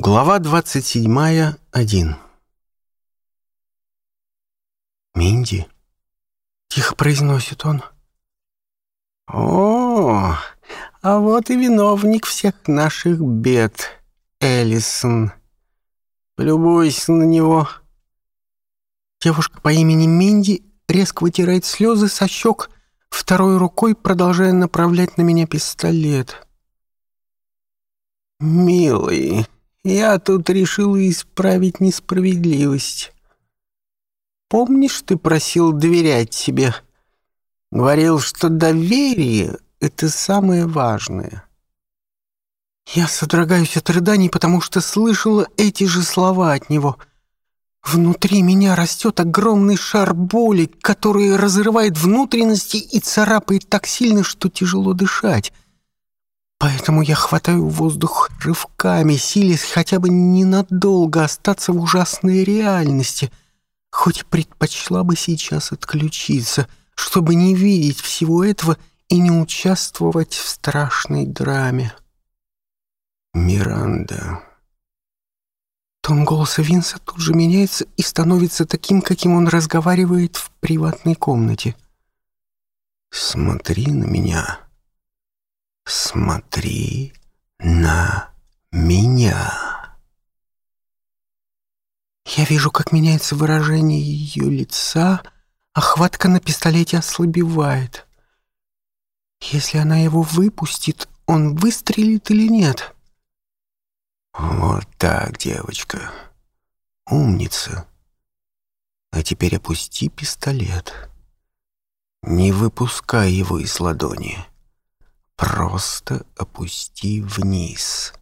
Глава 27.1 «Минди?» — тихо произносит он. «О, а вот и виновник всех наших бед, Эллисон. Полюбуйся на него». Девушка по имени Минди резко вытирает слезы со щек, второй рукой продолжая направлять на меня пистолет. «Милый», я тут решил исправить несправедливость. Помнишь, ты просил доверять себе? Говорил, что доверие — это самое важное. Я содрогаюсь от рыданий, потому что слышала эти же слова от него. Внутри меня растет огромный шар боли, который разрывает внутренности и царапает так сильно, что тяжело дышать. Поэтому я хватаю воздух рывками, силясь хотя бы ненадолго остаться в ужасной реальности, хоть предпочла бы сейчас отключиться, чтобы не видеть всего этого и не участвовать в страшной драме. Миранда. Тон голоса Винса тут же меняется и становится таким, каким он разговаривает в приватной комнате. «Смотри на меня», смотри на меня. Я вижу, как меняется выражение ее лица, а хватка на пистолете ослабевает. Если она его выпустит, он выстрелит или нет? Вот так, девочка. Умница. А теперь опусти пистолет. Не выпускай его из ладони. — просто опусти вниз.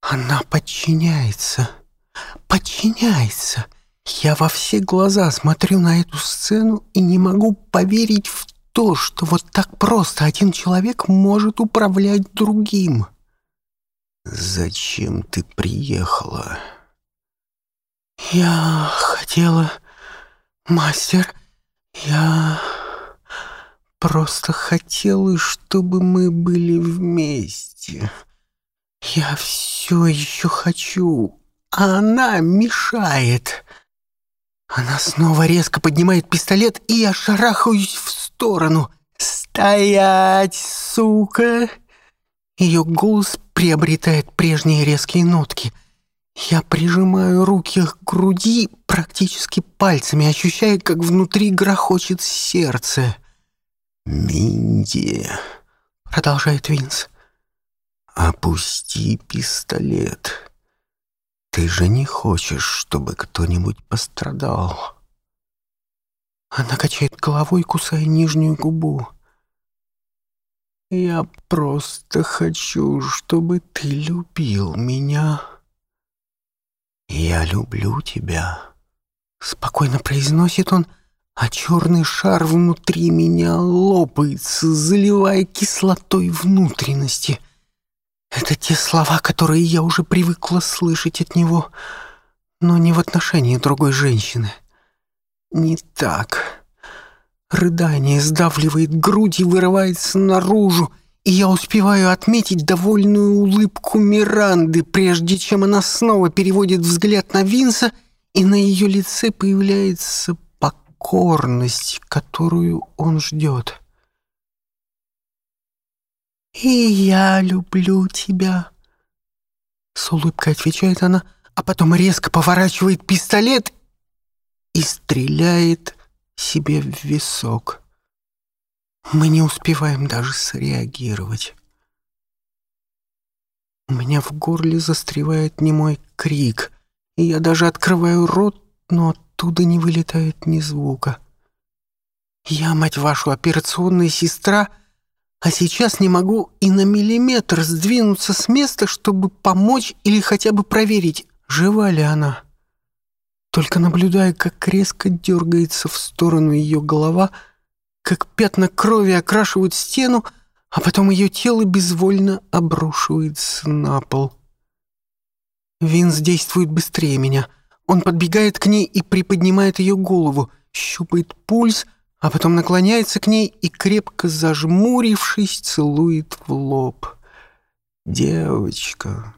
Она подчиняется, подчиняется. Я во все глаза смотрю на эту сцену и не могу поверить в то, что вот так просто один человек может управлять другим. Зачем ты приехала? Я хотела... Мастер, я просто хотела, чтобы мы были вместе. Я все еще хочу, а она мешает. Она снова резко поднимает пистолет, и я шарахаюсь в сторону. «Стоять, сука!» Ее голос приобретает прежние резкие нотки. Я прижимаю руки к груди практически пальцами, ощущая, как внутри грохочет сердце. Минди, продолжает Винс, опусти пистолет. Ты же не хочешь, чтобы кто-нибудь пострадал. Она качает головой, кусая нижнюю губу. Я просто хочу, чтобы ты любил меня. Я люблю тебя. Спокойно произносит он, — а черный шар внутри меня лопается, заливая кислотой внутренности. Это те слова, которые я уже привыкла слышать от него, но не в отношении другой женщины. Не так. Рыдание сдавливает грудь и вырывается наружу, и я успеваю отметить довольную улыбку Миранды, прежде чем она снова переводит взгляд на Винса, и на ее лице появляется покорность, которую он ждет. «И я люблю тебя», — с улыбкой отвечает она, а потом резко поворачивает пистолет и стреляет себе в висок. Мы не успеваем даже среагировать. У меня в горле застревает немой крик, и я даже открываю рот, но оттуда не вылетает ни звука. Я, мать вашу, операционная сестра, а сейчас не могу и на миллиметр сдвинуться с места, чтобы помочь или хотя бы проверить, жива ли она. Только наблюдая, как резко дергается в сторону ее голова, как пятна крови окрашивают стену, а потом ее тело безвольно обрушивается на пол. Винс действует быстрее меня — он подбегает к ней и приподнимает ее голову, щупает пульс, а потом наклоняется к ней и, крепко зажмурившись, целует в лоб. «Девочка!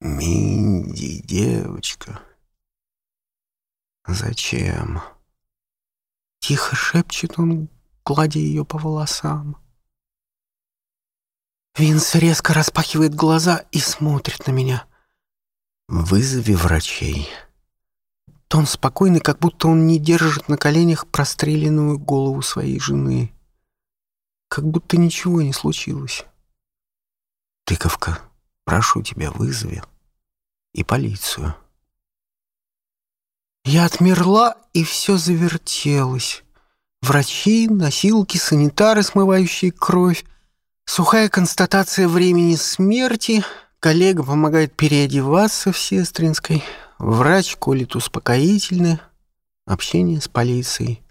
Минди, девочка! Зачем?» Тихо шепчет он, гладя ее по волосам. Винс резко распахивает глаза и смотрит на меня — Вызови врачей. Тон спокойный, как будто он не держит на коленях простреленную голову своей жены. Как будто ничего не случилось. Тыковка, прошу тебя, вызови. И полицию. Я отмерла, и все завертелось. Врачи, носилки, санитары, смывающие кровь, сухая констатация времени смерти — Коллега помогает переодеваться в сестринской. Врач колет успокоительное. Общение с полицией.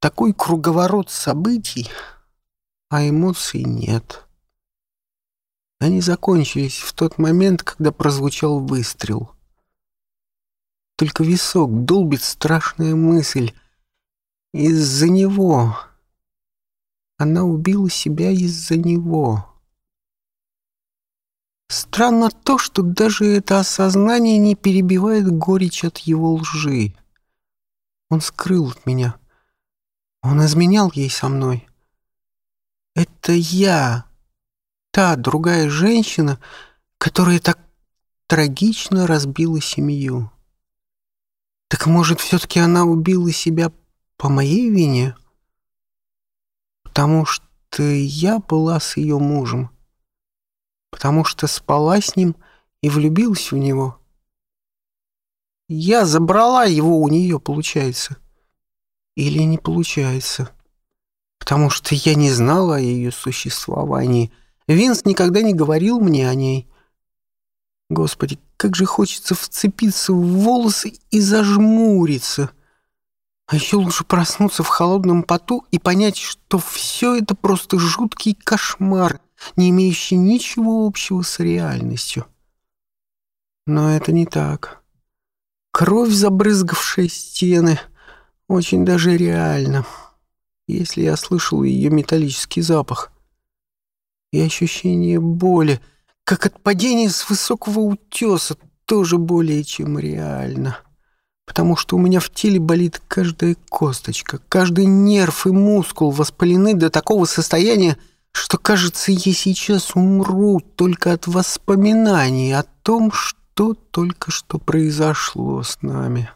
Такой круговорот событий, а эмоций нет. Они закончились в тот момент, когда прозвучал выстрел. Только висок долбит страшная мысль. Из-за него. Она убила себя из-за него. Странно то, что даже это осознание не перебивает горечь от его лжи. Он скрыл от меня. Он изменял ей со мной. Это я, та другая женщина, которая так трагично разбила семью. Так может, все-таки она убила себя по моей вине? Потому что я была с ее мужем потому что спала с ним и влюбилась в него. Я забрала его у нее, получается. Или не получается. Потому что я не знала о ее существовании. Винс никогда не говорил мне о ней. Господи, как же хочется вцепиться в волосы и зажмуриться. А еще лучше проснуться в холодном поту и понять, что все это просто жуткий кошмар — не имеющий ничего общего с реальностью. Но это не так. Кровь, забрызгавшая стены, очень даже реально. Если я слышал ее металлический запах. И ощущение боли, как от падения с высокого утеса, тоже более чем реально. Потому что у меня в теле болит каждая косточка, каждый нерв и мускул воспалены до такого состояния, что, кажется, я сейчас умру только от воспоминаний о том, что только что произошло с нами.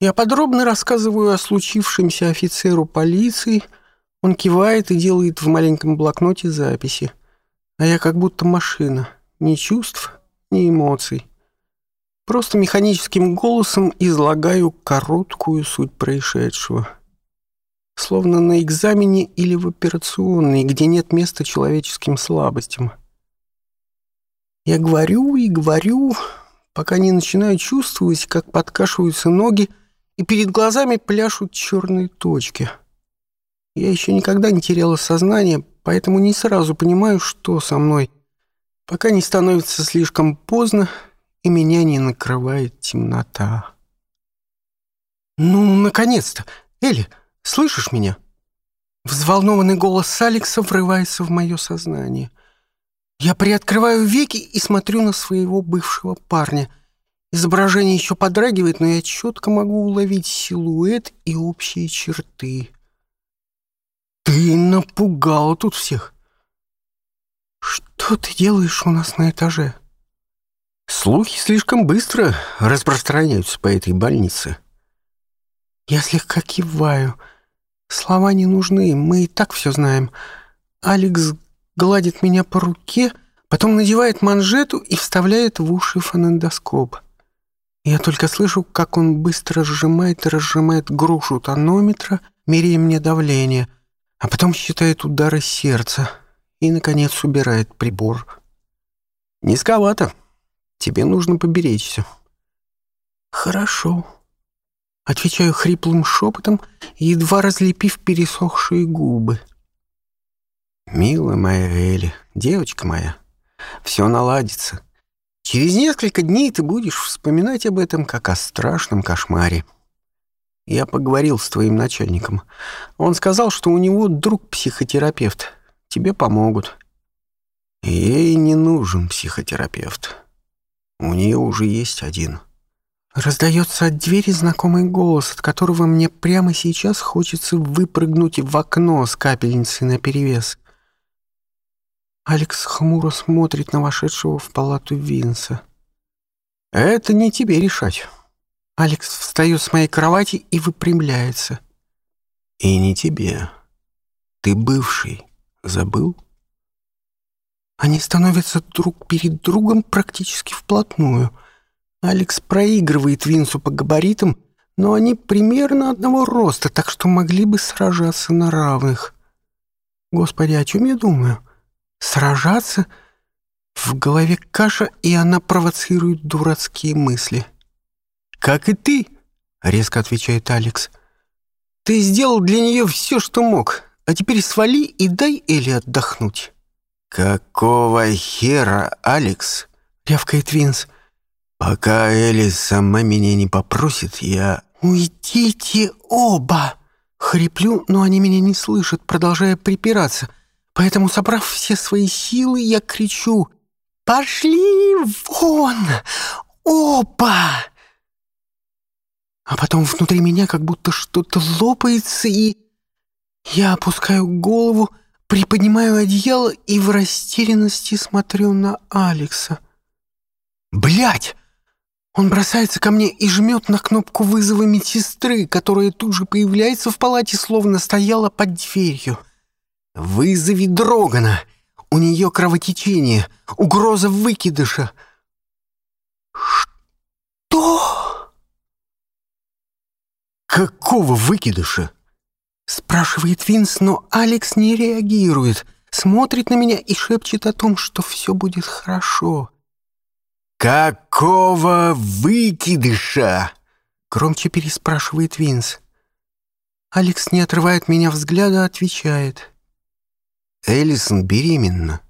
Я подробно рассказываю о случившемся офицеру полиции. Он кивает и делает в маленьком блокноте записи. А я как будто машина. Ни чувств, ни эмоций. Просто механическим голосом излагаю короткую суть происшедшего — словно на экзамене или в операционной, где нет места человеческим слабостям. Я говорю и говорю, пока не начинаю чувствовать, как подкашиваются ноги, и перед глазами пляшут черные точки. Я еще никогда не теряла сознание, поэтому не сразу понимаю, что со мной, пока не становится слишком поздно, и меня не накрывает темнота. «Ну, наконец-то! Эли. Слышишь меня?» Взволнованный голос Алекса врывается в мое сознание. Я приоткрываю веки и смотрю на своего бывшего парня. Изображение еще подрагивает, но я четко могу уловить силуэт и общие черты. «Ты напугала тут всех!» «Что ты делаешь у нас на этаже?» «Слухи слишком быстро распространяются по этой больнице». Я слегка киваю — Слова не нужны, мы и так все знаем. Алекс гладит меня по руке, потом надевает манжету и вставляет в уши фонендоскоп. Я только слышу, как он быстро сжимает и разжимает грушу тонометра, меряя мне давление, а потом считает удары сердца и, наконец, убирает прибор. «Низковато. Тебе нужно поберечься». «Хорошо», Отвечаю хриплым шепотом, едва разлепив пересохшие губы. «Милая моя Эли, девочка моя, все наладится. Через несколько дней ты будешь вспоминать об этом, как о страшном кошмаре. Я поговорил с твоим начальником. Он сказал, что у него друг-психотерапевт. Тебе помогут». «Ей не нужен психотерапевт. У нее уже есть один». Раздается от двери знакомый голос, от которого мне прямо сейчас хочется выпрыгнуть в окно с капельницей наперевес. Алекс хмуро смотрит на вошедшего в палату Винса. «Это не тебе решать». Алекс встает с моей кровати и выпрямляется. «И не тебе. Ты бывший. Забыл?» Они становятся друг перед другом практически вплотную — Алекс проигрывает Винсу по габаритам, но они примерно одного роста, так что могли бы сражаться на равных. Господи, о чем я думаю? Сражаться? В голове каша, и она провоцирует дурацкие мысли. «Как и ты», — резко отвечает Алекс. «Ты сделал для нее все, что мог, а теперь свали и дай Элли отдохнуть». «Какого хера, Алекс?» — рявкает Винс. Пока Элис сама меня не попросит, я... «Уйдите оба!» Хриплю, но они меня не слышат, продолжая припираться. Поэтому, собрав все свои силы, я кричу «Пошли вон! Оба!» А потом внутри меня как будто что-то лопается, и я опускаю голову, приподнимаю одеяло и в растерянности смотрю на Алекса. Блять! Он бросается ко мне и жмет на кнопку вызова медсестры, которая тут же появляется в палате, словно стояла под дверью. «Вызови Дрогана! У нее кровотечение, угроза выкидыша!» «Что?» «Какого выкидыша?» Спрашивает Винс, но Алекс не реагирует, смотрит на меня и шепчет о том, что все будет хорошо. «Какого выкидыша?» — громче переспрашивает Винс. Алекс не отрывает меня взгляда, а отвечает. «Эллисон беременна.